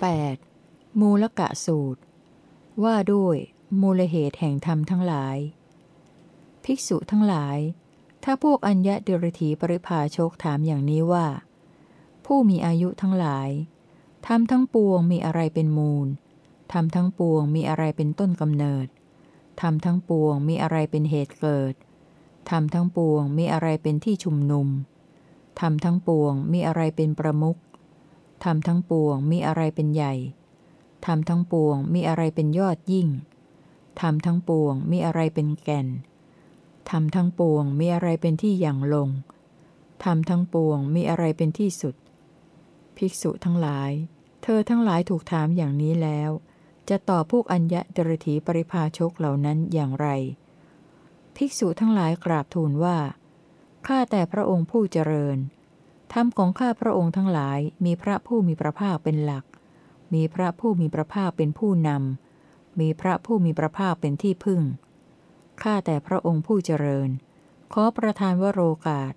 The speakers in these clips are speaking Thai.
8. มูลกะสูตร ว่าด้วย มูลเหตุแห่งธรรมทั้งหลาย ภิกษุทั้งหลาย ถ้าพวกอัญญะเดรถีปริภาชกถามอย่างนี้ว่า ผู้มีอายุทั้งหลายธรรมทั้งปวงมีอะไรเป็นมูลธรรมทั้งปวงมีอะไรเป็นต้นกำเนิดธรรมทั้งปวงมีอะไรเป็นเหตุเกิดธรรมทั้งปวงมีอะไรเป็นที่ชุมนุมธรรมทั้งปวงมีอะไรเป็นประมุข ธรรมทั้งปวงมีอะไรเป็นใหญ่ ธรรมทั้งปวงมีอะไรเป็นยอดยิ่ง ธรรมทั้งปวงมีอะไรเป็นแก่น ธรรมทั้งปวงมีอะไรเป็นที่อย่างลง ธรรมทั้งปวงมีอะไรเป็นที่สุด ภิกษุทั้งหลาย เธอทั้งหลายถูกถามอย่างนี้แล้ว จะตอบพวกอัญญะดรถีปริภาชกเหล่านั้นอย่างไร ภิกษุทั้งหลายกราบทูลว่า ข้าแต่พระองค์ผู้เจริญ ธรรมของข้าพระองค์ทั้งหลายมีพระผู้มีพระภาคเป็นหลัก มีพระผู้มีพระภาคเป็นผู้นำ มีพระผู้มีพระภาคเป็นที่พึ่ง ข้าแต่พระองค์ผู้เจริญ ขอประทานวโรกาส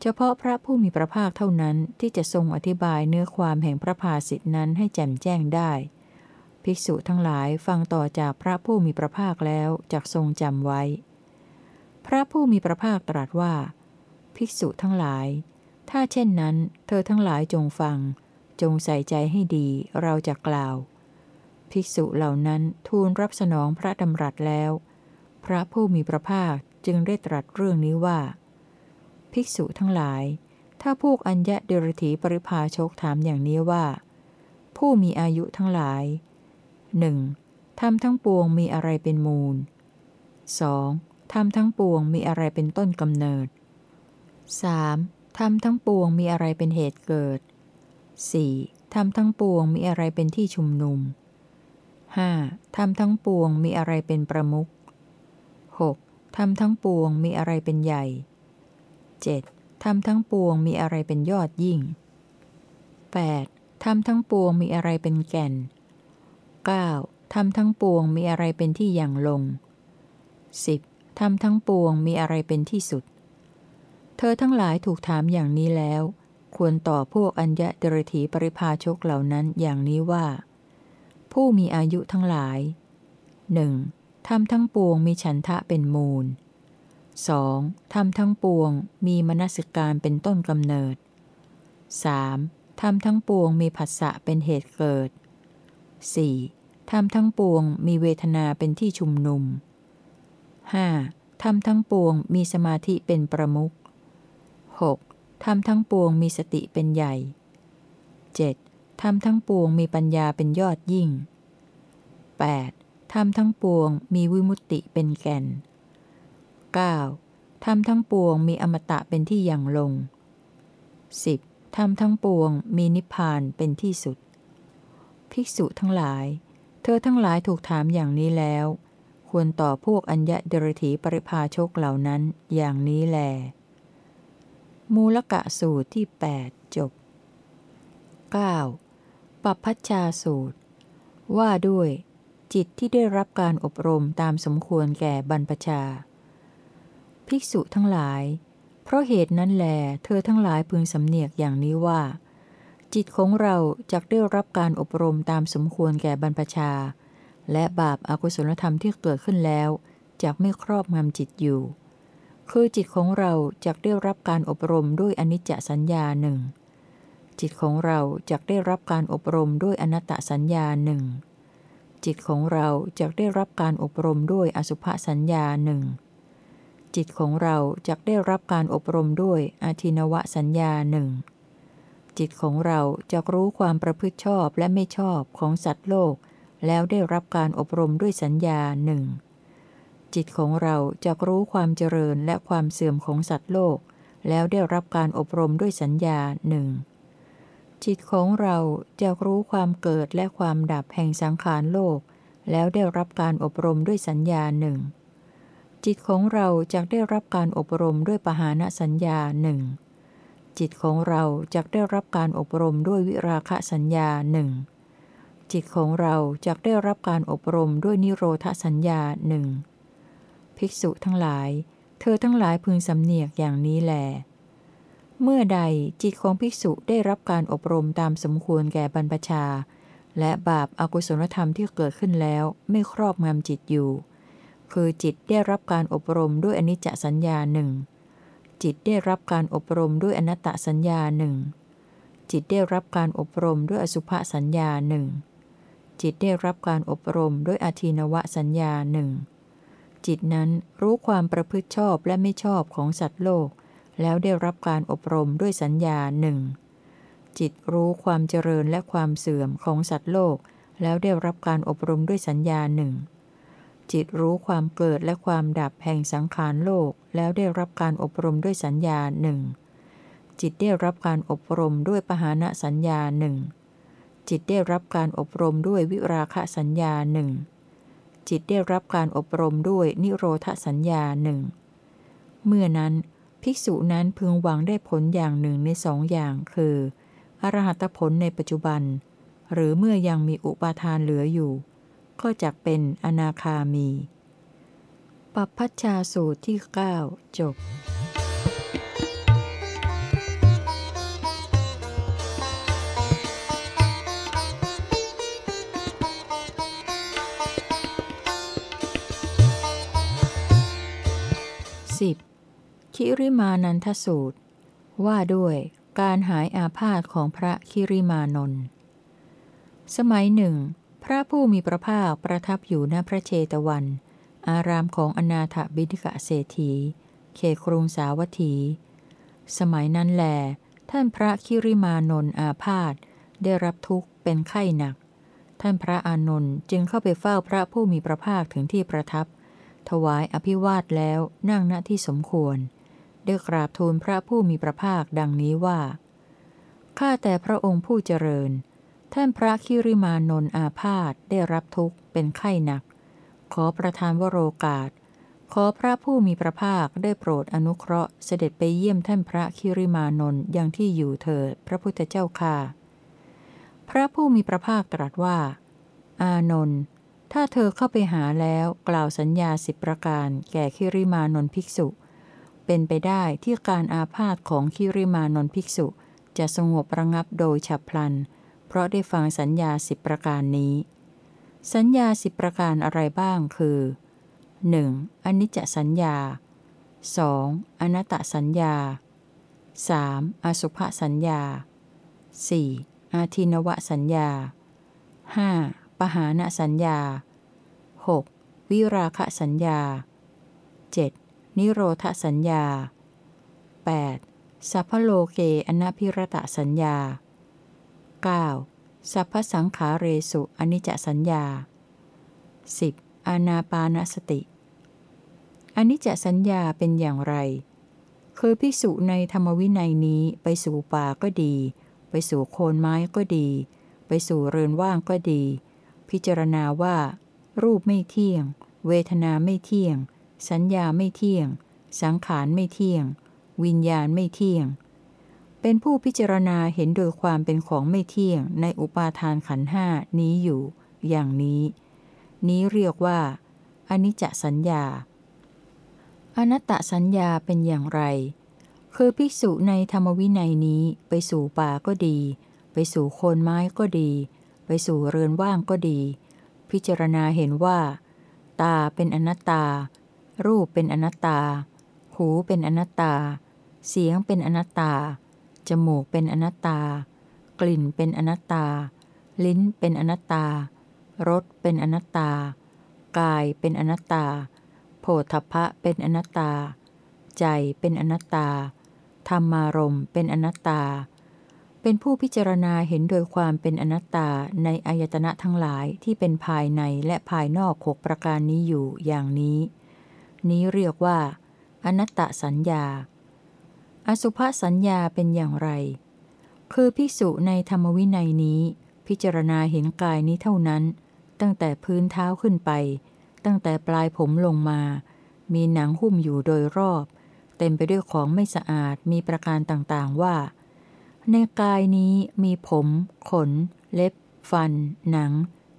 เฉพาะพระผู้มีพระภาคเท่านั้นที่จะทรงอธิบายเนื้อความแห่งพระภาสิทธินั้นให้แจ่มแจ้งได้ ภิกษุทั้งหลายฟังต่อจากพระผู้มีพระภาคแล้วจักทรงจำไว้ พระผู้มีพระภาคตรัสว่า ภิกษุทั้งหลาย ถ้าเช่นนั้น เธอทั้งหลายจงฟัง จงใส่ใจให้ดีเราจะกล่าว ภิกษุเหล่านั้นทูลรับสนองพระดำรัสแล้ว พระผู้มีพระภาคจึงได้ตรัสเรื่องนี้ว่า ภิกษุทั้งหลาย ถ้าพวกอัญญะเดรถีปริภาชกถามอย่างนี้ว่า ผู้มีอายุทั้งหลายหนึ่งทำทั้งปวงมีอะไรเป็นมูล 2. ทำทั้งปวงมีอะไรเป็นต้นกำเนิด 3. ธรรมทั้งปวงมีอะไรเป็นเหตุเกิด 4. ธรรมทั้งปวงมีอะไรเป็นที่ชุมนุม 5. ธรรมทั้งปวงมีอะไรเป็นประมุข 6. ธรรมทั้งปวงมีอะไรเป็นใหญ่ 7. ธรรมทั้งปวงมีอะไรเป็นยอดยิ่ง 8. ธรรมทั้งปวงมีอะไรเป็นแก่น 9. ธรรมทั้งปวงมีอะไรเป็นที่อย่างลง 10. ธรรมทั้งปวงมีอะไรเป็นที่สุด เธอทั้งหลายถูกถามอย่างนี้แล้ว ควรต่อพวกอัญญะเดรถีปริภาชกเหล่านั้นอย่างนี้ว่า ผู้มีอายุทั้งหลายหนึ่งทำทั้งปวงมีฉันทะเป็นมูล 2. ทำทั้งปวงมีมนสิการเป็นต้นกำเนิด 3. ทำทั้งปวงมีผัสสะเป็นเหตุเกิด 4. ทำทั้งปวงมีเวทนาเป็นที่ชุมนุม 5. ทำทั้งปวงมีสมาธิเป็นประมุข 6. ทำทั้งปวงมีสติเป็นใหญ่ 7. ทำทั้งปวงมีปัญญาเป็นยอดยิ่ง 8. ทำทั้งปวงมีวิมุตติเป็นแก่น 9. ทำทั้งปวงมีอมตะเป็นที่ยังลง 10. ทำทั้งปวงมีนิพพานเป็นที่สุด ภิกษุทั้งหลาย เธอทั้งหลายถูกถามอย่างนี้แล้วควรต่อพวกอัญญะเดรถีปริภาชกเหล่านั้นอย่างนี้แล มูลกะสูตรที่ 8 จบ 9. ปัพพัชชาสูตร ว่าด้วย จิตที่ได้รับการอบรมตามสมควรแก่บรรพชา ภิกษุทั้งหลาย เพราะเหตุนั้นแล เธอทั้งหลายพึงสำเนียกอย่างนี้ว่า จิตของเราจะได้รับการอบรมตามสมควรแก่บรรพชา และบาปอากุศลธรรมที่เกิดขึ้นแล้วจะไม่ครอบงำจิตอยู่ คือจิตของเราจะได้รับการอบรมด้วยอนิจจสัญญาหนึ่ง จิตของเราจะได้รับการอบรมด้วยอนัตตสัญญาหนึ่ง จิตของเราจะได้รับการอบรมด้วยอสุภสัญญาหนึ่ง จิตของเราจะได้รับการอบรมด้วยอาทินวสัญญาหนึ่ง จิตของเราจะรู้ความประพฤติชอบและไม่ชอบของสัตว์โลก แล้วได้รับการอบรมด้วยสัญญาหนึ่ง จิตของเราจะรู้ความเจริญและความเสื่อมของสัตว์โลก แล้วได้รับการอบรมด้วยสัญญาหนึ่งจิตของเราจะรู้ความเกิดและความดับแห่งสังขารโลก แล้วได้รับการอบรมด้วยสัญญาหนึ่งจิตของเราจะได้รับการอบรมด้วยปหานสัญญาหนึ่งจิตของเราจะได้รับการอบรมด้วยวิราคะสัญญาหนึ่งจิตของเราจะได้รับการอบรมด้วยนิโรธสัญญาหนึ่ง ภิกษุทั้งหลาย เธอทั้งหลายพึงสำเนียกอย่างนี้แล เมื่อใดจิตของภิกษุได้รับการอบรมตามสมควรแก่บรรพชา และบาปอากุศลธรรมที่เกิดขึ้นแล้วไม่ครอบงำจิตอยู่ คือจิตได้รับการอบรมด้วยอนิจจสัญญาหนึ่ง จิตได้รับการอบรมด้วยอนัตตสัญญาหนึ่ง จิตได้รับการอบรมด้วยอสุภสัญญาหนึ่งจิตได้รับการอบรมด้วยอาทินวสัญญาหนึ่ง จิตนั้นรู้ความประพฤติชอบและไม่ชอบของสัตว์โลก แล้วได้รับการอบรมด้วยสัญญาหนึ่งจิตรู้ความเจริญและความเสื่อมของสัตว์โลก แล้วได้รับการอบรมด้วยสัญญาหนึ่งจิตรู้ความเกิดและความดับแห่งสังขารโลก แล้วได้รับการอบรมด้วยสัญญาหนึ่งจิตได้รับการอบรมด้วยปหานะสัญญาหนึ่งจิตได้รับการอบรมด้วยวิราคะสัญญาหนึ่ง จิตได้รับการอบรมด้วยนิโรธสัญญาหนึ่ง เมื่อนั้น ภิกษุนั้นพึงหวังได้ผลอย่างหนึ่งในสองอย่างคือ อรหัตผลในปัจจุบัน หรือเมื่อยังมีอุปาทานเหลืออยู่ ก็จะเป็นอนาคามี ปัพพัชชาสูตรที่ 9 จบ สิบคิริมานันทสูตร ว่าด้วยการหายอาพาธของพระคิริมานนท์สมัยหนึ่ง พระผู้มีพระภาคประทับอยู่ณพระเชตวัน อารามของอนาถบิณกะเศรษฐี เขครุงสาวัตถี สมัยนั้นแล ท่านพระคิริมานนท์อาพาธได้รับทุกข์เป็นไข้หนัก ท่านพระอานนท์จึงเข้าไปเฝ้าพระผู้มีพระภาคถึงที่ประทับ ถวายอภิวาทแล้วนั่งณที่สมควร ได้กราบทูลพระผู้มีพระภาคดังนี้ว่า ข้าแต่พระองค์ผู้เจริญ ท่านพระคิริมานนอาพาธได้รับทุกข์เป็นไข้หนัก ขอประทานวโรกาส ขอพระผู้มีพระภาคได้โปรดอนุเคราะห์เสด็จไปเยี่ยมท่านพระคิริมานนยังที่อยู่เถิดพระพุทธเจ้าค่ะ พระผู้มีพระภาคตรัสว่า อานนท์ ถ้าเธอเข้าไปหาแล้วกล่าวสัญญาสิบประการ แก่คิริมานนภิกษุ เป็นไปได้ที่การอาพาธของคิริมานนภิกษุ จะสงบระงับโดยฉับพลัน เพราะได้ฟังสัญญาสิบประการนี้ สัญญาสิบประการอะไรบ้างคือ 1. อนิจจสัญญา 2. อนัตตสัญญา 3. อสุภสัญญา 4. อาทินวสัญญา 5. ปหานสัญญา 6. วิราคะสัญญา 7. นิโรธสัญญา 8. สัพพโลเกอนัพิรตสัญญา 9. สัพพสังขาเรสุอนิจจสัญญา 10. อานาปานสติอนิจจสัญญาเป็นอย่างไร คือพิสุในธรรมวินัยนี้ไปสู่ป่าก็ดี ไปสู่โคนไม้ก็ดี ไปสู่เรือนว่างก็ดี พิจารณาว่า รูปไม่เที่ยง เวทนาไม่เที่ยง สัญญาไม่เที่ยง สังขารไม่เที่ยง วิญญาณไม่เที่ยง เป็นผู้พิจารณาเห็นโดยความเป็นของไม่เที่ยงในอุปาทานขันห้านี้อยู่ อย่างนี้ นี้เรียกว่าอนิจจสัญญา อนัตตสัญญาเป็นอย่างไร คือภิกษุในธรรมวินัยนี้ไปสู่ป่าก็ดี ไปสู่โคนไม้ก็ดี ไปสู่เรือนว่างก็ดี พิจารณาเห็นว่า ตาเป็นอนัตตา รูปเป็นอนัตตา หูเป็นอนัตตา เสียงเป็นอนัตตา จมูกเป็นอนัตตา กลิ่นเป็นอนัตตา ลิ้นเป็นอนัตตารสเป็นอนัตตา กายเป็นอนัตตาโผฏฐพะเป็นอนัตตา ใจเป็นอนัตตา ธรรมารมเป็นอนัตตา เป็นผู้พิจารณาเห็นโดยความเป็นอนัตตาในอายตนะทั้งหลายที่เป็นภายในและภายนอกหกประการนี้อยู่อย่างนี้ นี้เรียกว่า อนัตตสัญญา อสุภสัญญาเป็นอย่างไร คือภิกษุในธรรมวินัยนี้ พิจารณาเห็นกายนี้เท่านั้น ตั้งแต่พื้นเท้าขึ้นไป ตั้งแต่ปลายผมลงมา มีหนังหุ้มอยู่โดยรอบ เต็มไปด้วยของไม่สะอาดมีประการต่างๆว่า ในกายนี้มีผม ขน เล็บ ฟัน หนัง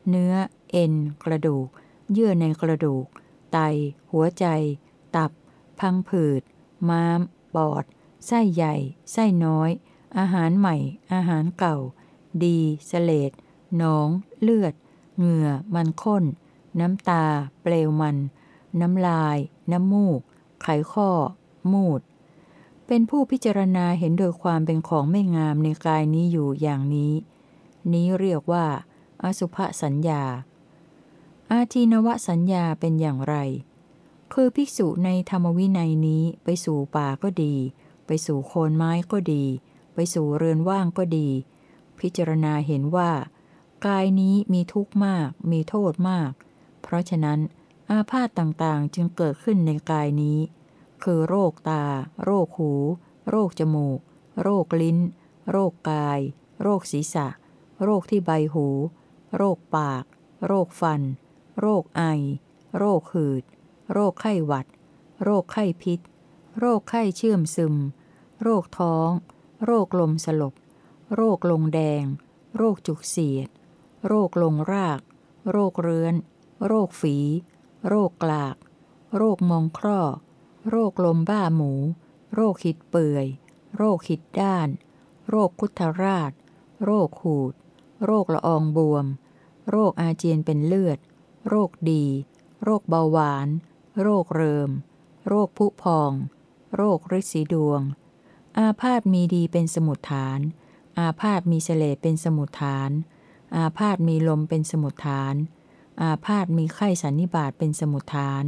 เนื้อ เอ็น กระดูก เยื่อในกระดูก ไต หัวใจ ตับ พังผืด ม้าม ปอด ไส้ใหญ่ ไส้น้อย อาหารใหม่ อาหารเก่า ดีสเลดหนอง เลือด เหงื่อ มันข้น น้ำตา เปลวมัน น้ำลาย น้ำมูก ไขข้อ มูด เป็นผู้พิจารณาเห็นโดยความเป็นของไม่งามในกายนี้อยู่อย่างนี้ นี้เรียกว่า อสุภสัญญา อาทีนวสัญญาเป็นอย่างไร คือภิกษุในธรรมวินัยนี้ไปสู่ป่าก็ดี ไปสู่โคนไม้ก็ดี ไปสู่เรือนว่างก็ดี พิจารณาเห็นว่า กายนี้มีทุกข์มาก มีโทษมาก เพราะฉะนั้นอาพาธต่างๆจึงเกิดขึ้นในกายนี้ คือโรคตา โรคหู โรคจมูก โรคลิ้น โรคกาย โรคศีรษะ โรคที่ใบหู โรคปาก โรคฟัน โรคไอ โรคหืด โรคไข้หวัด โรคไข้พิษ โรคไข้เชื่อมซึม โรคท้อง โรคลมสลบ โรคลงแดง โรคจุกเสียด โรคลงราก โรคเรื้อน โรคฝี โรคกลาก โรคมองคร่อ โรคลมบ้าหมู โรคหิดเปื่อย โรคหิดด้าน โรคคุทราช โรคหูด โรคละอองบวม โรคอาเจียนเป็นเลือด โรคดี โรคเบาหวาน โรคเริม โรคผุพอง โรคริดสีดวง อาพาธมีดีเป็นสมุดฐาน อาพาธมีเสลเป็นสมุดฐาน อาพาธมีลมเป็นสมุดฐาน อาพาธมีไข้สันนิบาตเป็นสมุดฐาน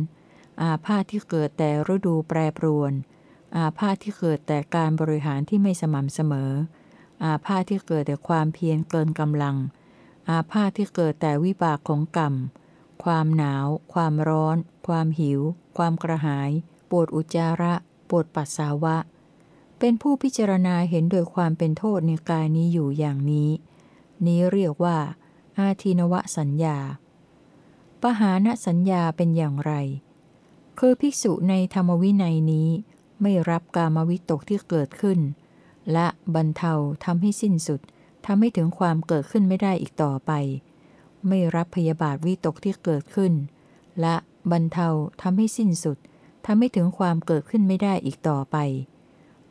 อาพาธที่เกิดแต่ฤดูแปรปรวน อาพาธที่เกิดแต่การบริหารที่ไม่สม่ำเสมอ อาพาธที่เกิดแต่ความเพียรเกินกำลัง อาพาธที่เกิดแต่วิบากของกรรม ความหนาว ความร้อน ความหิว ความกระหาย ปวดอุจจาระ ปวดปัสสาวะ เป็นผู้พิจารณาเห็นโดยความเป็นโทษในกายนี้อยู่อย่างนี้ นี้เรียกว่า อาทีนวสัญญาปหานสัญญาเป็นอย่างไร คือภิกษุในธรรมวินัยนี้ไม่รับกามวิตกที่เกิดขึ้น และบรรเทาทำให้สิ้นสุดทำให้ถึงความเกิดขึ้นไม่ได้อีกต่อไป ไม่รับพยาบาทวิตกที่เกิดขึ้น และบรรเทาทำให้สิ้นสุดทำให้ถึงความเกิดขึ้นไม่ได้อีกต่อไป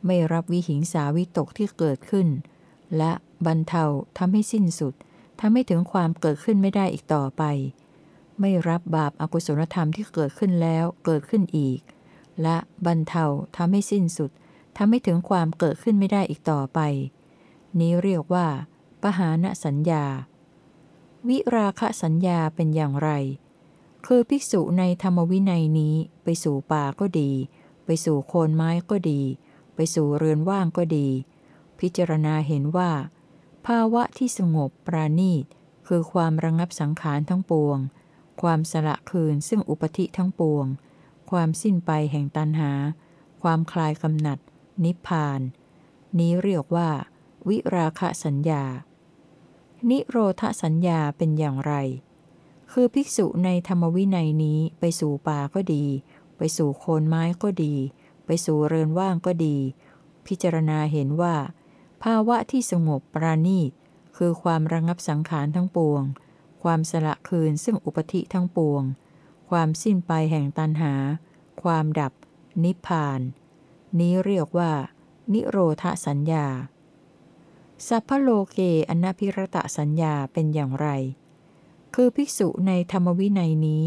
ไม่รับวิหิงสาวิตกที่เกิดขึ้น และบรรเทาทำให้สิ้นสุดทำให้ถึงความเกิดขึ้นไม่ได้อีกต่อไป ไม่รับบาปอากุศลธรรมที่เกิดขึ้นแล้วเกิดขึ้นอีก และบรรเทาทำให้สิ้นสุดทำให้ถึงความเกิดขึ้นไม่ได้อีกต่อไป นี้เรียกว่า ปหานสัญญา วิราคะสัญญาเป็นอย่างไร คือภิกษุในธรรมวินัยนี้ไปสู่ป่าก็ดี ไปสู่โคนไม้ก็ดี ไปสู่เรือนว่างก็ดี พิจารณาเห็นว่า ภาวะที่สงบปราณีตคือความระงงับสังขารทั้งปวง ความสละคืนซึ่งอุปธิทั้งปวง ความสิ้นไปแห่งตันหา ความคลายกำหนัด นิพพาน นี้เรียกว่า วิราคะสัญญา นิโรธสัญญาเป็นอย่างไร คือภิกษุในธรรมวินัยนี้ไปสู่ป่าก็ดี ไปสู่โคนไม้ก็ดี ไปสู่เรือนว่างก็ดี พิจารณาเห็นว่า ภาวะที่สงบปราณีตคือความระงับสังขารทั้งปวง ความสละคืนซึ่งอุปธิทั้งปวง ความสิ้นไปแห่งตันหา ความดับ นิพพาน นี้เรียกว่า นิโรธสัญญา สัพพโลเกอนาพิรตะสัญญาเป็นอย่างไร คือภิกษุในธรรมวินัยนี้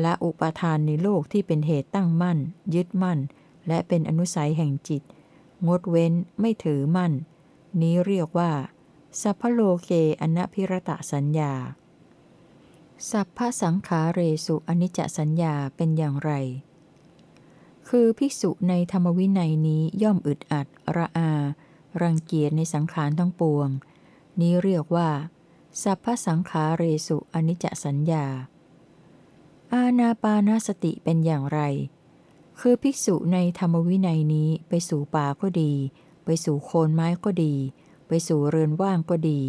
และอุปทานในโลกที่เป็นเหตุตั้งมั่น ยึดมั่น และเป็นอนุสัยแห่งจิต งดเว้นไม่ถือมั่น นี้เรียกว่า สัพพโลเกอนาพิรตะสัญญา สัพพสังขาเรสุอนิจจสัญญาเป็นอย่างไร คือภิกษุในธรรมวินัยนี้ย่อมอึดอัด ระอา รังเกียจในสังขารทั้งปวง นี้เรียกว่า สัพพสังขาเรสุอนิจจสัญญา อาณาปานาสติเป็นอย่างไร คือภิกษุในธรรมวินัยนี้ไปสู่ป่าก็ดี ไปสู่โคนไม้ก็ดี ไปสู่เรือนว่างก็ดี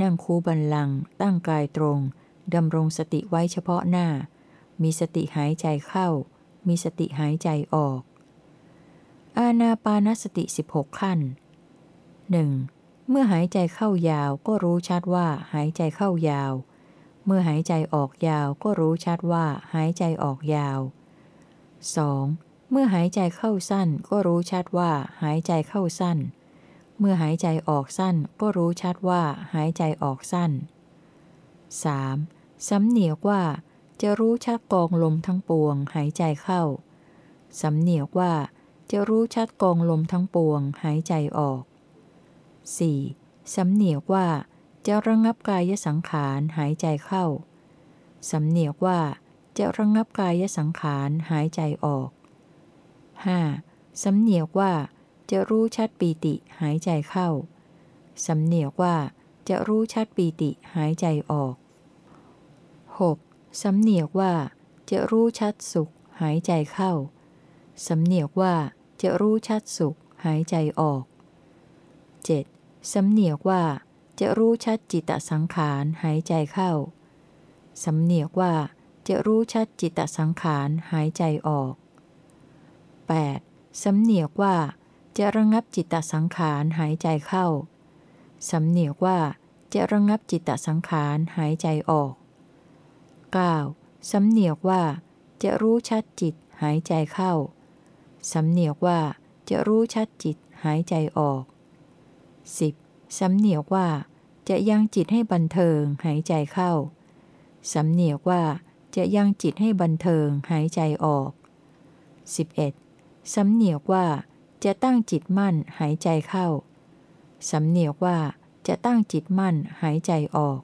นั่งคูบันลัง ตั้งกายตรง ดำรงสติไว้เฉพาะหน้า มีสติหายใจเข้า มีสติหายใจออก อาณาปานสติ 16 ขั้นหนึ่งเมื่อหายใจเข้ายาวก็รู้ชัดว่าหายใจเข้ายาว เมื่อหายใจออกยาวก็รู้ชัดว่าหายใจออกยาว 2. เมื่อหายใจเข้าสั้นก็รู้ชัดว่าหายใจเข้าสั้น เมื่อหายใจออกสั้นก็รู้ชัดว่าหายใจออกสั้น 3. สำเนียกว่าจะรู้ชัดกองลมทั้งปวงหายใจเข้า สำเนียกว่าจะรู้ชัดกองลมทั้งปวงหายใจออก 4. สำเนียกว่าจะระงับกายสังขารหายใจเข้า สำเนียกว่าจะระงับกายสังขารหายใจออก 5. สำเนียกว่าจะรู้ชัดปีติหายใจเข้า สำเนียกว่าจะรู้ชัดปีติหายใจออก 6. สำเนียกว่า จะรู้ชัดสุข หายใจเข้า สำเนียกว่า จะรู้ชัดสุข หายใจออก 7. สำเนียกว่า จะรู้ชัดจิตสังขารหายใจเข้า สำเนียกว่า จะรู้ชัดจิตสังขารหายใจออก 8. สำเนียกว่า จะระงับจิตสังขารหายใจเข้า สำเนียกว่าจะระงับจิตสังขารหายใจออก 9. สำเนียกว่า จะรู้ชัดจิตหายใจเข้า สำเนียกว่าจะรู้ชัดจิตหายใจออก 10. สำเนียกว่าจะยังจิตให้บันเทิงหายใจเข้า สำเนียกว่าจะยังจิตให้บันเทิงหายใจออก 11. สำเนียกว่าจะตั้งจิตมั่นหายใจเข้า สำเนียกว่าจะตั้งจิตมั่นหายใจออก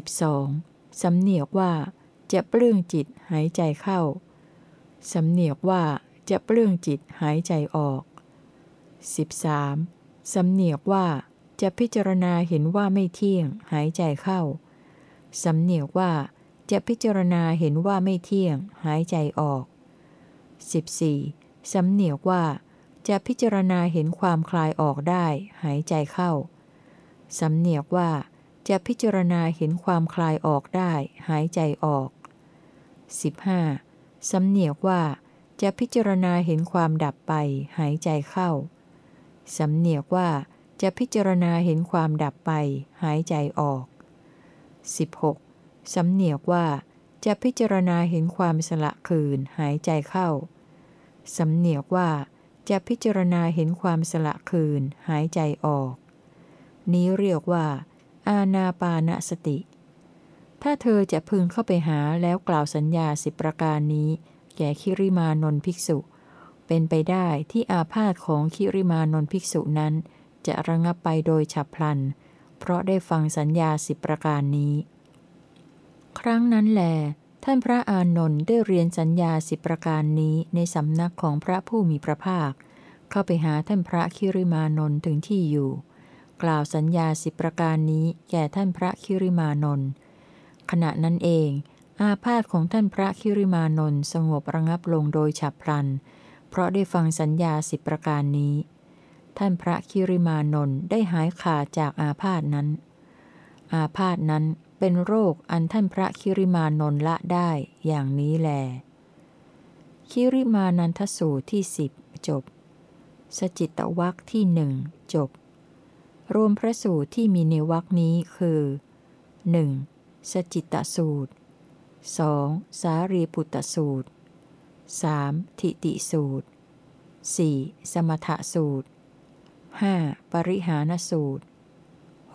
12. สำเนียกว่าจะเปลื้องจิตหายใจเข้า สำเนียกว่าจะเปลื้องจิตหายใจออก 13. สำเนียกว่าจะพิจารณาเห็นว่าไม่เที่ยงหายใจเข้า สำเนียกว่าจะพิจารณาเห็นว่าไม่เที่ยงหายใจออก 14. สำเนียกว่าจะพิจารณาเห็นความคลายออกได้หายใจเข้า สำเนียกว่า จะพิจารณาเห็นความคลายออกได้ หายใจออก 15. สำเนียกว่า จะพิจารณาเห็นความดับไป หายใจเข้า สำเนียกว่า จะพิจารณาเห็นความดับไป หายใจออก 16. สำเนียกว่า จะพิจารณาเห็นความสละคืน หายใจเข้า สำเนียกว่า จะพิจารณาเห็นความสละคืน หายใจออก นี้เรียกว่า อาณาปานสติ ถ้าเธอจะพึงเข้าไปหาแล้วกล่าวสัญญาสิบประการนี้ แก่คิริมานนภิกษุ เป็นไปได้ที่อาพาธของคิริมานนภิกษุนั้น จะระงับไปโดยฉับพลัน เพราะได้ฟังสัญญาสิบประการนี้ ครั้งนั้นแลท่านพระอานนท์ได้เรียนสัญญาสิบประการนี้ในสำนักของพระผู้มีพระภาค เข้าไปหาท่านพระคิริมานนท์ถึงที่อยู่ กล่าวสัญญาสิบประการนี้แก่ท่านพระคิริมานนท์ขณะนั้นเอง อาพาธของท่านพระคิริมานนท์สงบระงับลงโดยฉับพลัน เพราะได้ฟังสัญญาสิบประการนี้ ท่านพระคิริมานนท์ได้หายขาดจากอาพาธนั้น อาพาธนั้นเป็นโรคอันท่านพระคิริมานนท์ละได้อย่างนี้แล คิริมานันทสูตรที่สิบจบ สจิตตวักที่หนึ่งจบ รวมพระสูตรที่มีในวักนี้คือ 1. สจิตตสูตร 2. สารีปุตตสูตร 3. ทิติสูตร 4. สมถสูตร 5. ปริหานสูตร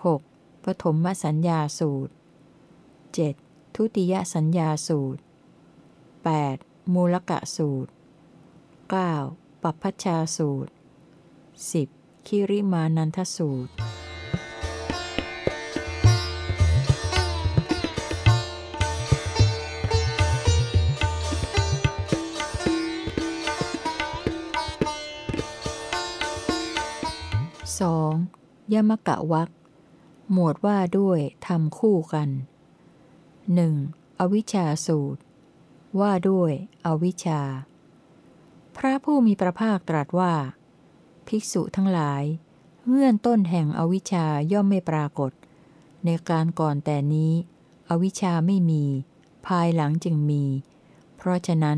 6. ปฐมสัญญาสูตร 7. ทุติยสัญญาสูตร 8. มูลกะสูตร 9. ปัพพชาสูตร 10. คิริมานันทสูตร 2. ยมกะวักหมวดว่าด้วยทำคู่กัน 1. อวิชชาสูตร ว่าด้วย อวิชชา พระผู้มีพระภาคตรัสว่า ภิกษุทั้งหลาย เงื่อนต้นแห่งอวิชชาย่อมไม่ปรากฏ ในการก่อนแต่นี้ อวิชชาไม่มี ภายหลังจึงมี เพราะฉะนั้น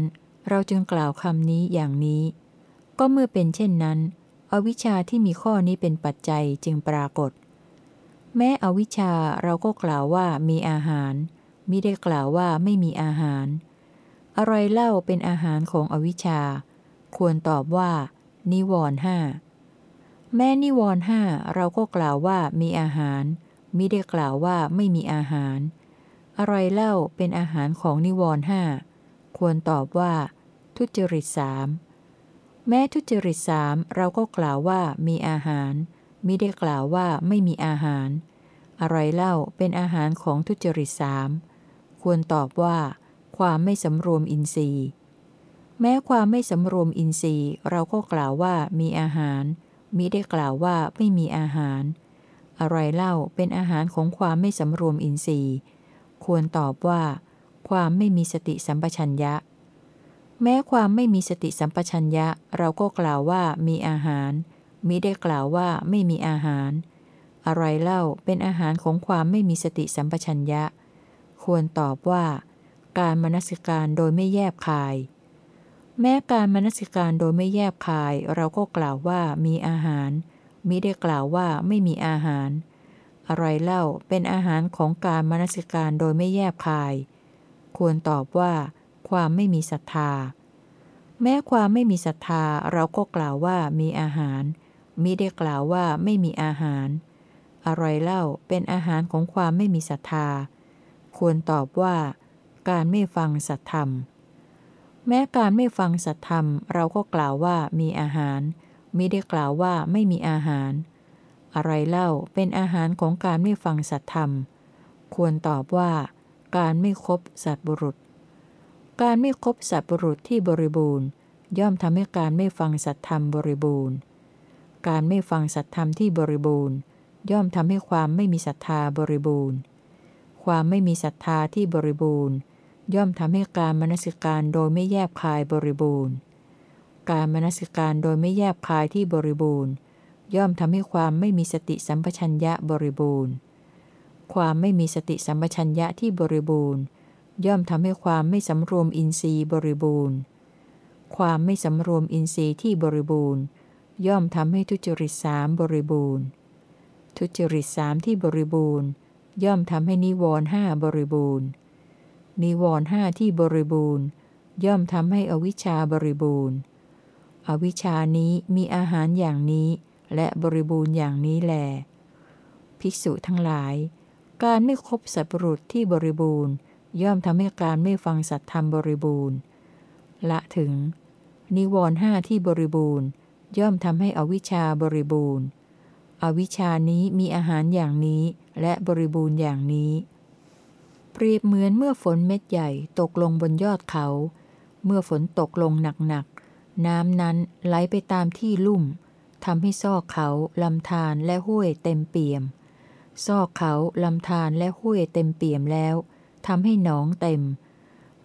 เราจึงกล่าวคำนี้อย่างนี้ ก็เมื่อเป็นเช่นนั้น อวิชชาที่มีข้อนี้เป็นปัจจัยจึงปรากฏ แม้อวิชชาเราก็กล่าวว่ามีอาหารมิได้กล่าวว่าไม่มีอาหาร อะไรเล่าเป็นอาหารของอวิชชา ควรตอบว่า นิวรห้าแม้นิวรห้าเราก็กล่าวว่ามีอาหารมิได้กล่าวว่าไม่มีอาหาร อะไรเล่าเป็นอาหารของนิวรณ์ห้าควรตอบว่า ทุจริตสามแม้ทุจริตสามเราก็กล่าวว่ามีอาหารมิได้กล่าวว่าไม่มีอาหาร อะไรเล่าเป็นอาหารของทุจริตสามควรตอบว่า ความไม่สำรวมอินทรีย์ แม้ความไม่สำรวมอินทรีย์เราก็กล่าวว่ามีอาหาร มิได้กล่าวว่าไม่มีอาหาร อะไรเล่าเป็นอาหารของความไม่สำรวมอินทรีย์ ควรตอบว่า ความไม่มีสติสัมปชัญญะ แม้ความไม่มีสติสัมปชัญญะเราก็กล่าวว่ามีอาหาร มิได้กล่าวว่าไม่มีอาหาร อะไรเล่าเป็นอาหารของความไม่มีสติสัมปชัญญะ ควรตอบว่า การมนสิการโดยไม่แยบคาย แม้การมนสิการโดยไม่แยบคาย เราก็กล่าวว่ามีอาหาร มิได้กล่าวว่าไม่มีอาหาร อะไรเล่าเป็นอาหารของการมนสิการโดยไม่แยบคาย ควรตอบว่า ความไม่มีศรัทธา แม้ความไม่มีศรัทธาเราก็กล่าวว่ามีอาหาร มิได้กล่าวว่าไม่มีอาหาร อะไรเล่าเป็นอาหารของความไม่มีศรัทธา ควรตอบว่า การไม่ฟังสัตธรรม แม้การไม่ฟังสัตธรรม เราก็กล่าวว่ามีอาหารมิได้กล่าวว่าไม่มีอาหาร อะไรเล่าเป็นอาหารของการไม่ฟังสัตธรรม ควรตอบว่า การไม่คบสัตบุรุษ การไม่คบสัตบุรุษที่บริบูรณ์ ย่อมทำให้การไม่ฟังสัตธรรมบริบูรณ์ การไม่ฟังสัตธรรมที่บริบูรณ์ ย่อมทำให้ความไม่มีศรัทธาบริบูรณ์ ความไม่มีศรัทธาที่บริบูรณ์ ย่อมทำให้การมนสิการโดยไม่แยบคายบริบูรณ์ การมนสิการโดยไม่แยบคายที่บริบูรณ์ ย่อมทำให้ความไม่มีสติสัมปชัญญะบริบูรณ์ ความไม่มีสติสัมปชัญญะที่บริบูรณ์ ย่อมทำให้ความไม่สำรวมอินทรีย์บริบูรณ์ ความไม่สำรวมอินทรีย์ที่บริบูรณ์ ย่อมทำให้ทุจริตสามบริบูรณ์ ทุจริตสามที่บริบูรณ์ ย่อมทำให้นิวรณ์ห้าบริบูรณ์ นิวรณ์ห้าที่บริบูรณ์ ย่อมทำให้อวิชชาบริบูรณ์ อวิชชานี้มีอาหารอย่างนี้ และบริบูรณ์อย่างนี้แล ภิกษุทั้งหลาย การไม่คบสัตว์บุรุษที่บริบูรณ์ ย่อมทำให้การไม่ฟังสัตธรรมบริบูรณ์ ละถึง นิวรณ์ห้าที่บริบูรณ์ ย่อมทำให้อวิชชาบริบูรณ์ อวิชชานี้มีอาหารอย่างนี้และบริบูรณ์อย่างนี้ เปรียบเหมือนเมื่อฝนเม็ดใหญ่ตกลงบนยอดเขา เมื่อฝนตกลงหนักๆ น้ำนั้นไหลไปตามที่ลุ่มทำให้ซอกเขาลำธารและห้วยเต็มเปี่ยม ซอกเขาลำธารและห้วยเต็มเปี่ยมแล้วทำให้หนองเต็ม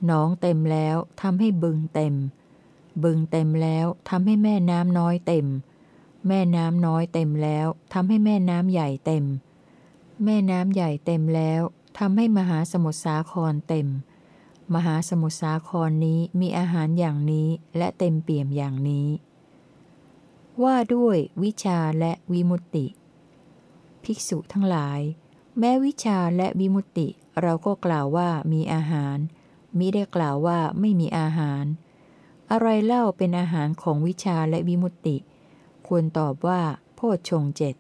หนองเต็มแล้วทำให้บึงเต็ม บึงเต็มแล้วทำให้แม่น้ำน้อยเต็ม แม่น้ำน้อยเต็มแล้วทำให้แม่น้ำใหญ่เต็ม แม่น้ำใหญ่เต็มแล้ว ทำให้มหาสมุทรสาครเต็ม มหาสมุทรสาครนี้มีอาหารอย่างนี้และเต็มเปี่ยมอย่างนี้ ว่าด้วยวิชาและวิมุตติ ภิกษุทั้งหลาย แม้วิชาและวิมุตติเราก็กล่าวว่ามีอาหาร มิได้กล่าวว่าไม่มีอาหาร อะไรเล่าเป็นอาหารของวิชาและวิมุตติ ควรตอบว่า โพชฌงเจ็ด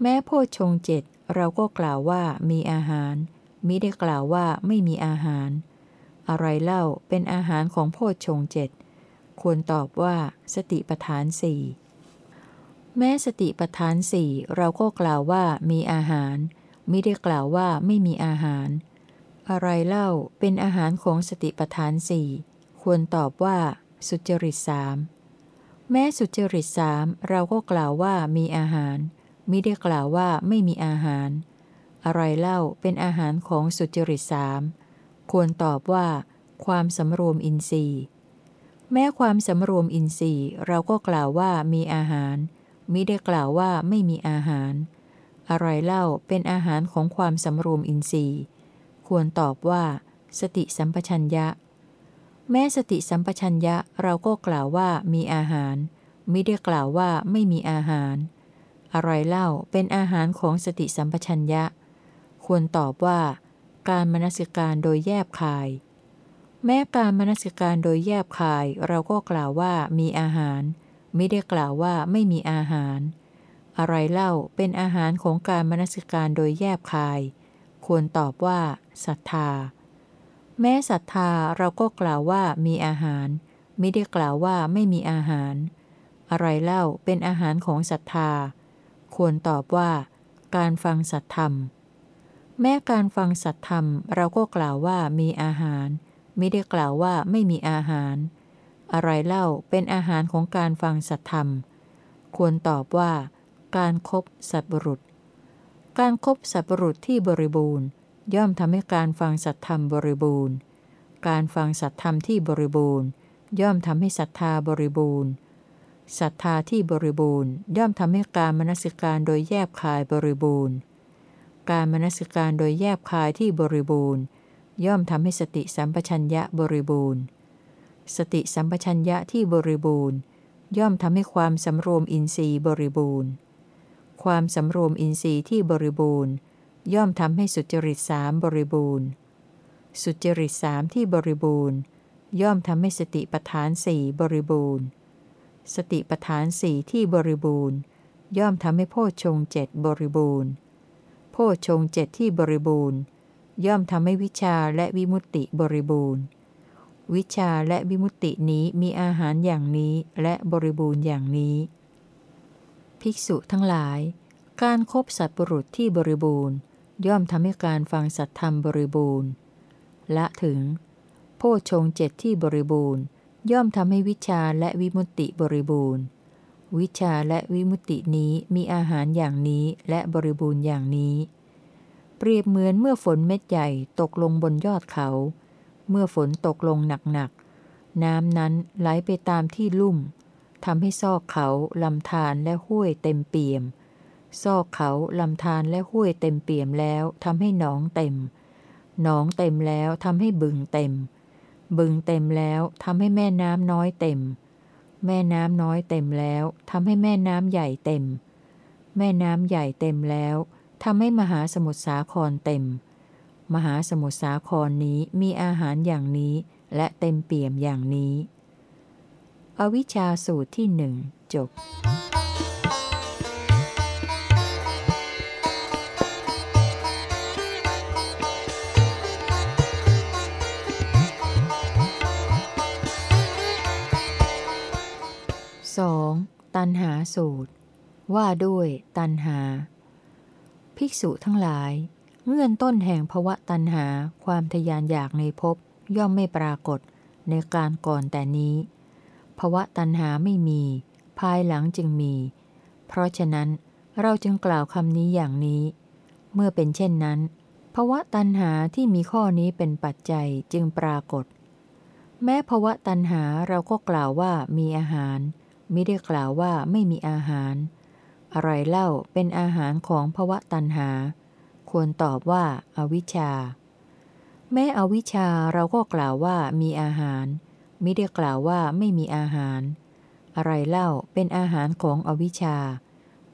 แม้โพชฌงเจ็ด เราก็กล่าวว่ามีอาหาร มิได้กล่าวว่าไม่มีอาหาร อะไรเล่าเป็นอาหารของโพชฌงเจ็ดควรตอบว่าสติปทานสี่แม้สติปทานสี่เราก็กล่าวว่ามีอาหาร มิได้กล่าวว่าไม่มีอาหาร อะไรเล่าเป็นอาหารของสติปทานสี่ควรตอบว่า สุจริตสามแม้สุจริตสามเราก็กล่าวว่ามีอาหาร มิได้กล่าวว่าไม่มีอาหาร อะไรเล่าเป็นอาหารของสุจริตสามควรตอบว่า ความสำรวมอินทรีย์ แม้ความสำรวมอินทรีย์เราก็กล่าวว่ามีอาหาร มิได้กล่าวว่าไม่มีอาหาร อะไรเล่าเป็นอาหารของความสำรวมอินทรีย์ ควรตอบว่า สติสัมปชัญญะ แม้สติสัมปชัญญะเราก็กล่าวว่ามีอาหาร มิได้กล่าวว่าไม่มีอาหาร อะไรเล่าเป็นอาหารของสติสัมปชัญญะ ควรตอบว่า การมนสิการโดยแยบคาย แม้การมนสิการโดยแยบคาย เราก็กล่าวว่ามีอาหาร ไมิได้กล่าวว่าไม่มีอาหาร อะไรเล่าเป็นอาหารของการมนสิการโดยแยบคาย ควรตอบว่าศรัทธา แม้ศรัทธาเราก็กล่าวว่ามีอาหาร ไม่ได้กล่าวว่าไม่มีอาหาร อะไรเล่าเป็นอาหารของศรัทธา ควรตอบว่า การฟังสัตธรรม แม้การฟังสัตธรรม เราก็กล่าวว่ามีอาหาร ไม่ได้กล่าวว่าไม่มีอาหาร อะไรเล่าเป็นอาหารของการฟังสัตธรรม ควรตอบว่า การครบสัตบุรุษ การครบสัตบุรุษที่บริบูรณ์ ย่อมทำให้การฟังสัตธรรมบริบูรณ์ การฟังสัตธรรมที่บริบูรณ์ ย่อมทำให้ศรัทธาบริบูรณ์ ศรัทธาที่บริบูรณ์ ย่อมทำให้การมนสิการโดยแยบคายบริบูรณ์ การมนสิการโดยแยบคายที่บริบูรณ์ ย่อมทำให้สติสัมปชัญญะบริบูรณ์ สติสัมปชัญญะที่บริบูรณ์ ย่อมทำให้ความสำรวมอินทรีย์บริบูรณ์ ความสำรวมอินทรีย์ที่บริบูรณ์ ย่อมทำให้สุจริตสามบริบูรณ์ สุจริตสามที่บริบูรณ์ ย่อมทำให้สติปทานสี่บริบูรณ์ สติปทานสี่ที่บริบูรณ์ ย่อมทำให้โพชงเจ็ดบริบูรณ์ โพชงเจ็ดที่บริบูรณ์ ย่อมทำให้วิชาและวิมุตติบริบูรณ์ วิชาและวิมุตตินี้มีอาหารอย่างนี้และบริบูรณ์อย่างนี้ ภิกษุทั้งหลาย การครบสัตบุรุษที่บริบูรณ์ ย่อมทำให้การฟังสัตธรรมบริบูรณ์ ละถึง โพชงเจ็ดที่บริบูรณ์ ย่อมทำให้วิชาและวิมุตติบริบูรณ์ วิชาและวิมุตตินี้มีอาหารอย่างนี้และบริบูรณ์อย่างนี้ เปรียบเหมือนเมื่อฝนเม็ดใหญ่ตกลงบนยอดเขา เมื่อฝนตกลงหนักๆ น้ำนั้นไหลไปตามที่ลุ่มทำให้ซอกเขาลำธารและห้วยเต็มเปี่ยม ซอกเขาลำธารและห้วยเต็มเปี่ยมแล้วทำให้หนองเต็ม หนองเต็มแล้วทำให้บึงเต็ม บึงเต็มแล้วทำให้แม่น้ำน้อยเต็ม แม่น้ำน้อยเต็มแล้วทำให้แม่น้ำใหญ่เต็ม แม่น้ำใหญ่เต็มแล้วทำให้มหาสมุทรสาครเต็ม มหาสมุทรสาครนี้มีอาหารอย่างนี้และเต็มเปี่ยมอย่างนี้ อวิชชาสูตรที่หนึ่งจบ สองตันหาสูตร ว่าด้วยตันหา ภิกษุทั้งหลาย เงื่อนต้นแห่งภวะตันหาความทยานอยากในภพย่อมไม่ปรากฏในการก่อนแต่นี้ภวะตัณหาไม่มี ภายหลังจึงมี เพราะฉะนั้นเราจึงกล่าวคำนี้อย่างนี้ เมื่อเป็นเช่นนั้นภวะตัณหาที่มีข้อนี้เป็นปัจจัยจึงปรากฏ แม้ภวะตัณหาเราก็กล่าวว่ามีอาหาร ไม่ได้กล่าวว่าไม่มีอาหาร อะไรเล่าเป็นอาหารของภวะตัณหา ควรตอบว่าอาวิชชา แม้อวิชชาเราก็กล่าวว่ามีอาหาร ไมิได้กล่าวว่าไม่มีอาหาร อะไรเล่าเป็นอาหารของอวิชชา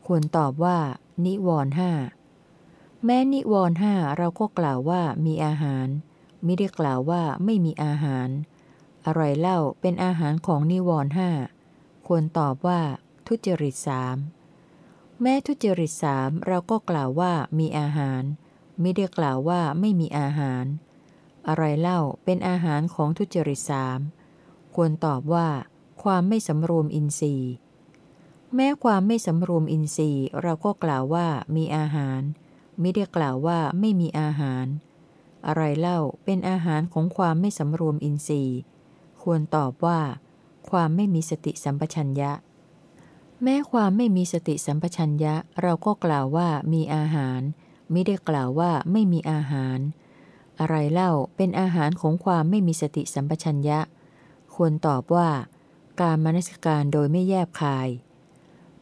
ควรตอบว่า นิวรห้าแม้นิวรห้าเราก็กล่าวว่ามีอาหาร ไมิได้กล่าวว่าไม่มีอาหาร อะไรเล่าเป็นอาหารของนิวรห้า ควรตอบว่า ทุจริตสามแม้ทุจริตสามเราก็กล่าวว่ามีอาหาร ไมิได้กล่าวว่าไม่มีอาหาร อะไรเล่าเป็นอาหารของทุจริตสามควรตอบว่า ความไม่สำรวมอินทรีย์ แม้ความไม่สำรวมอินทรีย์เราก็กล่าวว่ามีอาหาร ไม่ได้กล่าวว่าไม่มีอาหาร อะไรเล่าเป็นอาหารของความไม่สำรวมอินทรีย์ ควรตอบว่า ความไม่มีสติสัมปชัญญะ แม้ความไม่มีสติสัมปชัญญะเราก็กล่าวว่ามีอาหาร ไม่ได้กล่าวว่าไม่มีอาหาร อะไรเล่าเป็นอาหารของความไม่มีสติสัมปชัญญะ ควรตอบว่า การมนสิการโดยไม่แยบคาย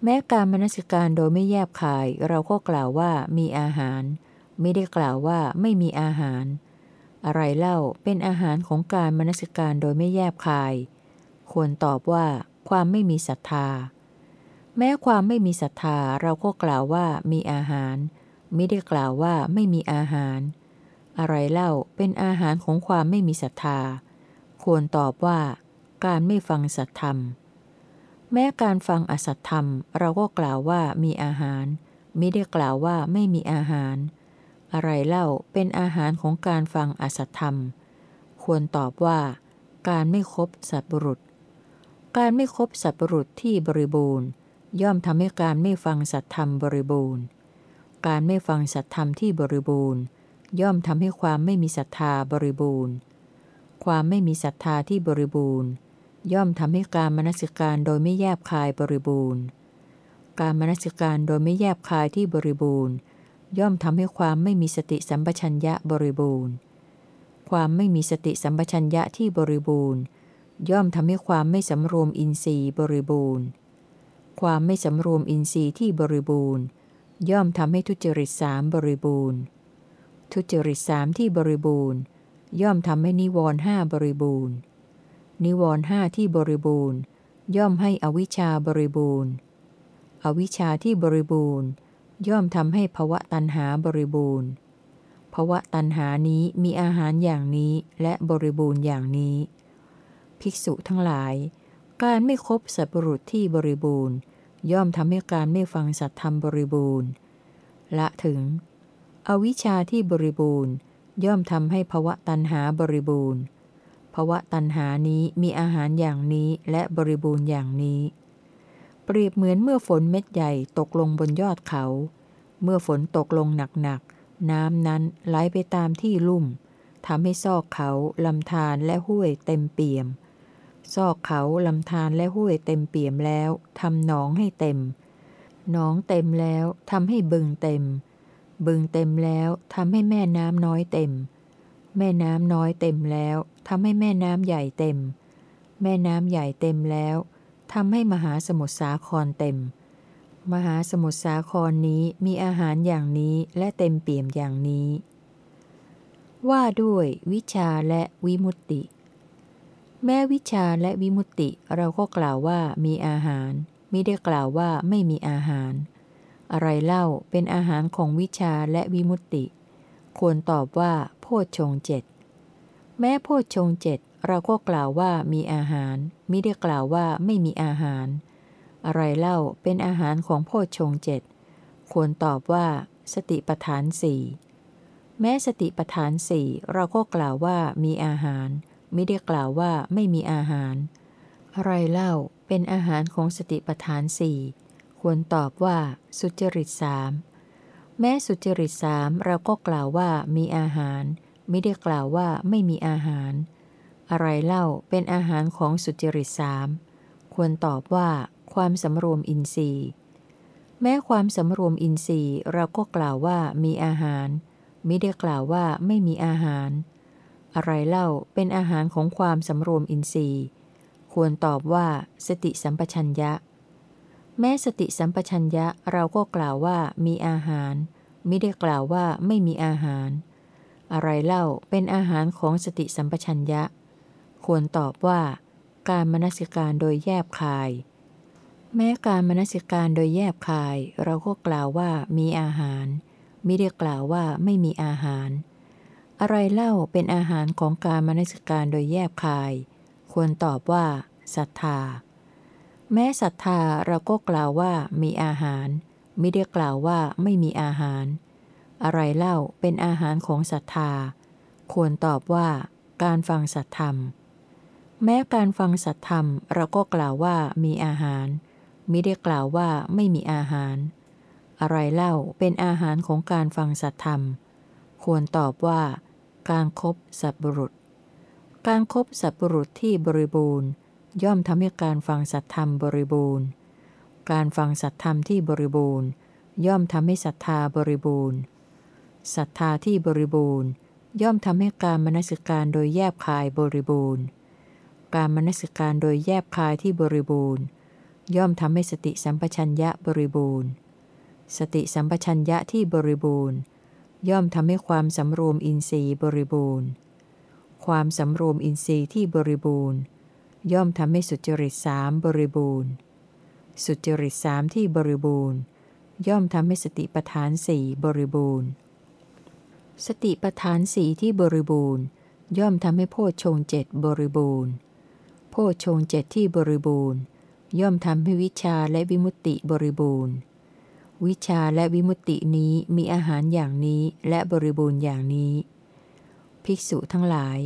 แม้การมนสิการโดยไม่แยบคาย เราก็กล่าวว่ามีอาหาร ไม่ได้กล่าวว่าไม่มีอาหารอะไรเล่าเป็นอาหารของการมนสิการโดยไม่แยบคาย ควรตอบว่า ความไม่มีศรัทธา แม้ความไม่มีศรัทธาเราก็กล่าวว่ามีอาหาร ไม่ได้กล่าวว่าไม่มีอาหาร อะไรเล่าเป็นอาหารของความไม่มีศรัทธา ควรตอบว่า การไม่ฟังสัตธรรม แม้การฟังอสัตธรรม เราก็กล่าวว่ามีอาหาร ไมิได้กล่าวว่าไม่มีอาหาร อะไรเล่าเป็นอาหารของการฟังอสัตธรรม ควรตอบว่าการไม่คบสัตบุรุษ การไม่คบสัตบุรุษที่บริบูรณ์ ย่อมทำให้การไม่ฟังสัตธรรมบริบูรณ์ การไม่ฟังสัตธรรมที่บริบูรณ์ ย่อมทำให้ความไม่มีศรัทธาบริบูรณ์ ความไม่มีศรัทธาที่บริบูรณ์ ย่อมทำให้การมนสิการโดยไม่แยบคายบริบูรณ์ การมนสิการโดยไม่แยบคายที่บริบูรณ์ ย่อมทำให้ความไม่มีสติสัมปชัญญะบริบูรณ์ ความไม่มีสติสัมปชัญญะที่บริบูรณ์ ย่อมทำให้ความไม่สำรวมอินทรีย์บริบูรณ์ ความไม่สำรวมอินทรีย์ที่บริบูรณ์ ย่อมทำให้ทุจริตสามบริบูรณ์ ทุจริตสามที่บริบูรณ์ ย่อมทำให้นิวรณ์ห้าบริบูรณ์ นิวรณ์ห้าที่บริบูรณ์ ย่อมให้อวิชชาบริบูรณ์ อวิชชาที่บริบูรณ์ ย่อมทำให้ภวะตันหาบริบูรณ์ภวะตันหานี้มีอาหารอย่างนี้และบริบูรณ์อย่างนี้ ภิกษุทั้งหลาย การไม่คบสัตบุรุษที่บริบูรณ์ ย่อมทำให้การไม่ฟังสัตธรรมบริบูรณ์ ละถึง อวิชชาที่บริบูรณ์ ย่อมทำให้ภวะตันหาบริบูรณ์ภวะตันหานี้มีอาหารอย่างนี้และบริบูรณ์อย่างนี้ เปรียบเหมือนเมื่อฝนเม็ดใหญ่ตกลงบนยอดเขา เมื่อฝนตกลงหนักๆน้ำนั้นไหลไปตามที่ลุ่มทำให้ซอกเขาลำธารและห้วยเต็มเปี่ยม ซอกเขาลำธารและห้วยเต็มเปี่ยมแล้วทำหนองให้เต็ม หนองเต็มแล้วทำให้บึงเต็ม บึงเต็มแล้วทำให้แม่น้ำน้อยเต็ม แม่น้ำน้อยเต็มแล้วทำให้แม่น้ำใหญ่เต็ม แม่น้ำใหญ่เต็มแล้วทำให้มหาสมุทรสาครเต็ม มหาสมุทรสาครนี้มีอาหารอย่างนี้และเต็มเปี่ยมอย่างนี้ ว่าด้วยวิชาและวิมุตติ แม้วิชาและวิมุตติเราก็กล่าวว่ามีอาหาร มิได้กล่าวว่าไม่มีอาหาร อะไรเล่าเป็นอาหารของวิชาและวิมุตติ ควรตอบว่า โพชฌงเจ็ดแม้โพชฌงเจ็ดเราก็กล่าวว่ามีอาหาร มิได้กล่าวว่าไม่มีอาหาร อะไรเล่าเป็นอาหารของโพชฌงเจ็ดควรตอบว่า สติปทานสี่แม้สติปทานสี่เราก็กล่าวว่ามีอาหาร ไม่ได้กล่าวว่าไม่มีอาหาร อะไรเล่าเป็นอาหารของสติปทานสี่ควรตอบว่า สุจริตสามแม้สุจริตสามเราก็กล่าวว่ามีอาหาร ไม่ได้กล่าวว่าไม่มีอาหาร อะไรเล่าเป็นอาหารของสุจริตสามควรตอบว่า ความสำรวมอินทรีย์ แม้ความสำรวมอินทรีย์เราก็กล่าวว่ามีอาหาร ไมิได้กล่าวว่าไม่มีอาหาร อะไรเล่าเป็นอาหารของความสำรวมอินทรีย์ ควรตอบว่า สติสัมปชัญญะ แม้สติสัมปชัญญะเราก็กล่าวว่ามีอาหาร ไมิได้กล่าวว่าไม่มีอาหาร อะไรเล่าเป็นอาหารของสติสัมปชัญญะ ควรตอบว่า การมนสิการโดยแยบคาย แม้การมนสิการโดยแยบคาย เราก็กล่าวว่ามีอาหาร ไม่ได้กล่าวว่าไม่มีอาหาร อะไรเล่าเป็นอาหารของการมนสิการโดยแยบคาย ควรตอบว่าศรัทธา แม้ศรัทธาเราก็กล่าวว่ามีอาหาร ไม่ได้กล่าวว่าไม่มีอาหาร อะไรเล่าเป็นอาหารของศรัทธา ควรตอบว่าการฟังสัตธรรม แม้การฟังสัตธรรมเราก็กล่าวว่ามีอาหาร ไมิได้กล่าวว่าไม่มีอาหาร อะไรเล่าเป็นอาหารของการฟังสัตธรรม ควรตอบว่า การครบสัตบุรุษ การครบสัตบุรุษที่บริบูรณ์ ย่อมทำให้การฟังสัตธรรมบริบูรณ์ การฟังสัตธรรมที่บริบูรณ์ ย่อมทำให้ศรัทธาบริบูรณ์ศรัทธาที่บริบูรณ์ ย่อมทำให้การมนสิการโดยแยบคายบริบูรณ์ การมนสิการโดยแยบคายที่บริบูรณ์ ย่อมทำให้สติสัมปชัญญะบริบูรณ์ สติสัมปชัญญะที่บริบูรณ์ ย่อมทำให้ความสำรวมอินทรีย์บริบูรณ์ ความสำรวมอินทรีย์ที่บริบูรณ์ ย่อมทำให้สุจริตสามบริบูรณ์ สุจริตสามที่บริบูรณ์ ย่อมทำให้สติปทานสี่บริบูรณ์ สติปทานสีที่บริบูรณ์ ย่อมทำให้โพชฌงเจ็ดบริบูรณ์ โพชงเจ็ดที่บริบูรณ์ ย่อมทำให้วิชาและวิมุตติบริบูรณ์ วิชาและวิมุตตินี้มีอาหารอย่างนี้และบริบูรณ์อย่างนี้ ภิกษุทั้งหลาย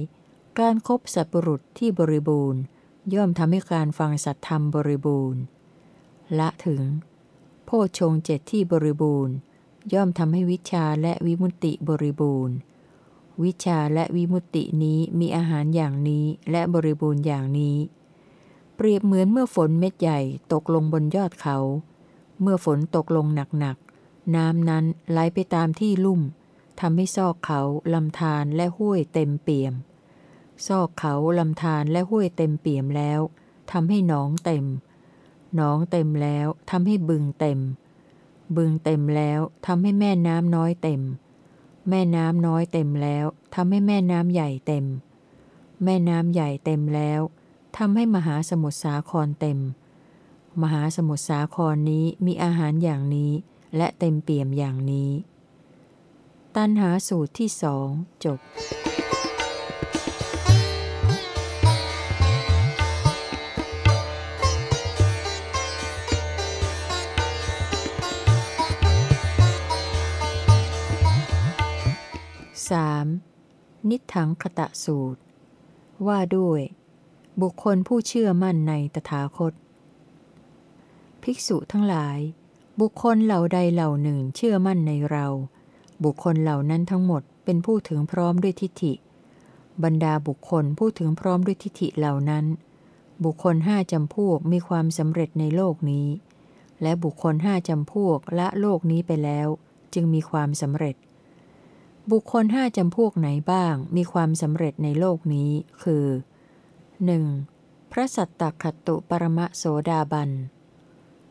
การครบสัตบุรุษที่บริบูรณ์ ย่อมทำให้การฟังสัตธรรมบริบูรณ์ ละถึง โพชฌงเจ็ดที่บริบูรณ์ ย่อมทำให้วิชาและวิมุตติบริบูรณ์ วิชาและวิมุตตินี้มีอาหารอย่างนี้และบริบูรณ์อย่างนี้ เปรียบเหมือนเมื่อฝนเม็ดใหญ่ตกลงบนยอดเขา เมื่อฝนตกลงหนักๆ น้ำนั้นไหลไปตามที่ลุ่ม ทำให้ซอกเขาลำธารและห้วยเต็มเปี่ยม ซอกเขาลำธารและห้วยเต็มเปี่ยมแล้ว ทำให้หนองเต็ม หนองเต็มแล้วทำให้บึงเต็ม บึงเต็มแล้วทำให้แม่น้ำน้อยเต็ม แม่น้ำน้อยเต็มแล้วทำให้แม่น้ำใหญ่เต็ม แม่น้ำใหญ่เต็มแล้วทำให้มหาสมุทรสาครเต็มม มหาสมุทรสาครนี้มีอาหารอย่างนี้ และเต็มเปี่ยมอย่างนี้ ตันหาสูตรที่สองจบ 3. นิถังคตะสูตร ว่าด้วย บุคคลผู้เชื่อมั่นในตถาคต ภิกษุทั้งหลาย บุคคลเหล่าใดเหล่าหนึ่งเชื่อมั่นในเรา บุคคลเหล่านั้นทั้งหมดเป็นผู้ถึงพร้อมด้วยทิฏฐิ บรรดาบุคคลผู้ถึงพร้อมด้วยทิฏฐิเหล่านั้น บุคคลห้าจำพวกมีความสำเร็จในโลกนี้ และบุคคลห้าจำพวกละโลกนี้ไปแล้ว จึงมีความสำเร็จ บุคคลห้าจำพวกไหนบ้างมีความสำเร็จในโลกนี้ คือ 1. พระสัตตคตุปรมะโสดาบัน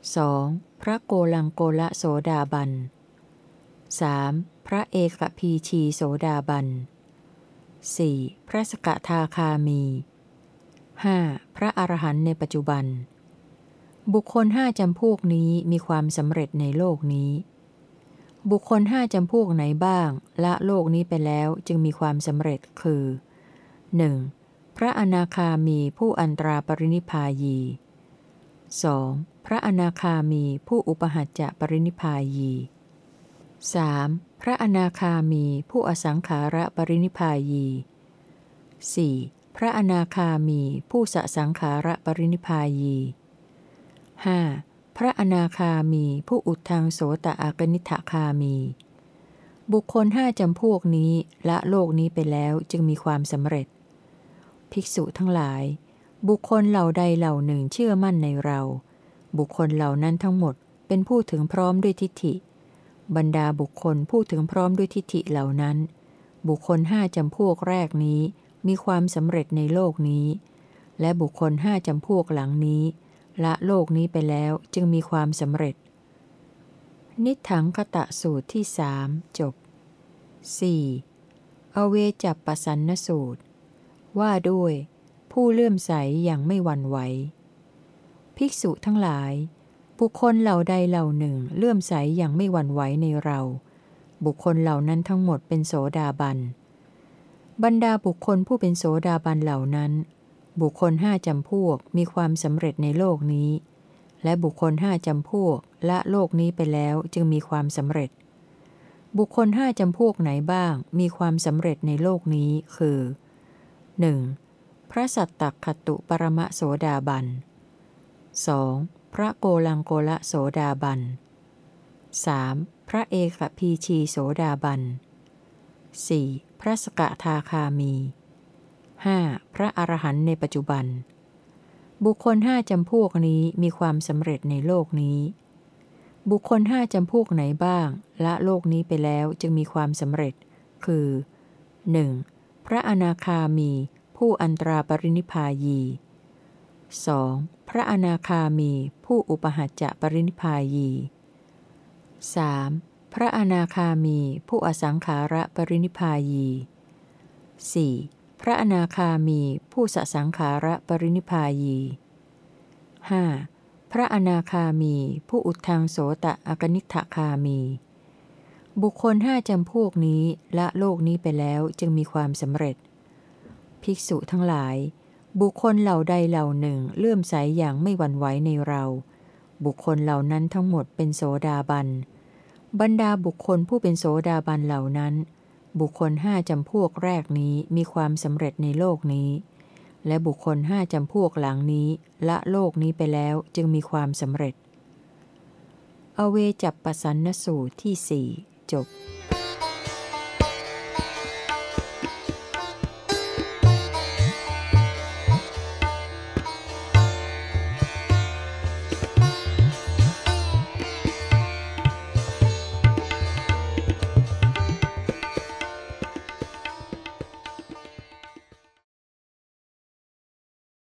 2. พระโกลังโกละโสดาบัน 3. พระเอกพีชีโสดาบัน 4. พระสกทาคามี 5. พระอรหันต์ในปัจจุบัน บุคคลห้าจำพวกนี้มีความสำเร็จในโลกนี้ บุคคลห้าจำพวกไหนบ้าง ละโลกนี้ไปแล้วจึงมีความสำเร็จคือ 1. พระอนาคามีผู้อันตราปรินิพพายี 2. พระอนาคามีผู้อุปหัจจะปรินิพายี 3. พระอนาคามีผู้อสังขาระปรินิพายี 4. พระอนาคามีผู้สสังขาระปรินิพายี 5. พระอนาคามีผู้อุดทางโสตอากนิฐคามี บุคคลห้าจำพวกนี้ละโลกนี้ไปแล้วจึงมีความสำเร็จ ภิกษุทั้งหลาย บุคคลเหล่าใดเหล่าหนึ่งเชื่อมั่นในเรา บุคคลเหล่านั้นทั้งหมดเป็นผู้ถึงพร้อมด้วยทิฏฐิ บรรดาบุคคลผู้ถึงพร้อมด้วยทิฏฐิเหล่านั้น บุคคลห้าจำพวกแรกนี้มีความสำเร็จในโลกนี้ และบุคคลห้าจำพวกหลังนี้ ละโลกนี้ไปแล้วจึงมีความสำเร็จ นิถังคตะสูตรที่สามจบ 4. อเวจับปสันนสูตร ว่าด้วย ผู้เลื่อมใสอย่างไม่หวั่นไหว ภิกษุทั้งหลาย บุคคลเหล่าใดเหล่าหนึ่งเลื่อมใสอย่างไม่หวั่นไหวในเรา บุคคลเหล่านั้นทั้งหมดเป็นโสดาบัน บรรดาบุคคลผู้เป็นโสดาบันเหล่านั้น บุคคลห้าจำพวกมีความสำเร็จในโลกนี้ และบุคคลห้าจำพวกละโลกนี้ไปแล้วจึงมีความสำเร็จ บุคคลห้าจำพวกไหนบ้างมีความสำเร็จในโลกนี้คือ 1. พระสัตตคตุปรมะโสดาบัน 2. พระโกลังโกละโสดาบัน 3. พระเอกพีชีโสดาบัน 4. พระสกทาคามี 5. พระอรหันต์ในปัจจุบัน บุคคลห้าจำพวกนี้มีความสำเร็จในโลกนี้ บุคคลห้าจำพวกไหนบ้าง ละโลกนี้ไปแล้วจึงมีความสำเร็จ คือ 1. พระอนาคามี ผู้อันตราปรินิพพายี 2. พระอนาคามีผู้อุปหัจจะปรินิพพายี 3. พระอนาคามีผู้อสังขาระปรินิพพายี 4. พระอนาคามีผู้สสังขาระปรินิพพายี 5. พระอนาคามีผู้อุดทางโสตะอกนิฐคามี บุคคลห้าจำพวกนี้ละโลกนี้ไปแล้วจึงมีความสำเร็จ ภิกษุทั้งหลาย บุคคลเหล่าใดเหล่าหนึ่งเลื่อมใสอย่างไม่หวั่นไหวในเรา บุคคลเหล่านั้นทั้งหมดเป็นโสดาบัน บรรดาบุคคลผู้เป็นโสดาบันเหล่านั้น บุคคลห้าจำพวกแรกนี้มีความสำเร็จในโลกนี้ และบุคคลห้าจำพวกหลังนี้ละโลกนี้ไปแล้วจึงมีความสำเร็จ อเวจับปสันนสูตรที่สี่จบ「